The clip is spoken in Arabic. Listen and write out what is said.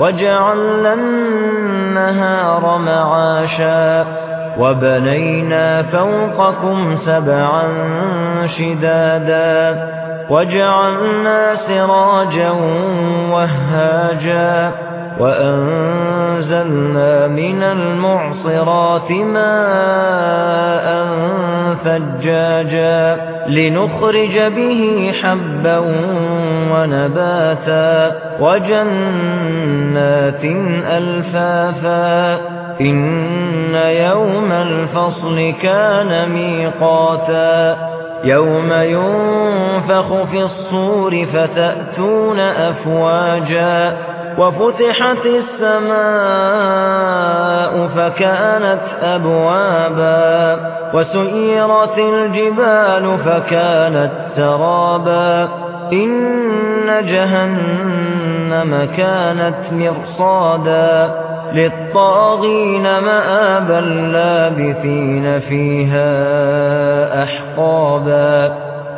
وجعلنا النهار معاشا وبنينا فوقكم سبعا شدادا وجعلنا سراجا وهاجا وأنزلنا من المعصرات ماء ثجاجا لنخرج به حبا ونباتا وجنات ألفافا إن يوم الفصل كان ميقاتا يوم ينفخ في الصور فتأتون أفواجا وفتحت السماء فكانت أبوابا وسيرت الجبال فكانت سرابا إن جهنم كانت مرصادا للطاغين مآبا لابثين فيها أحقابا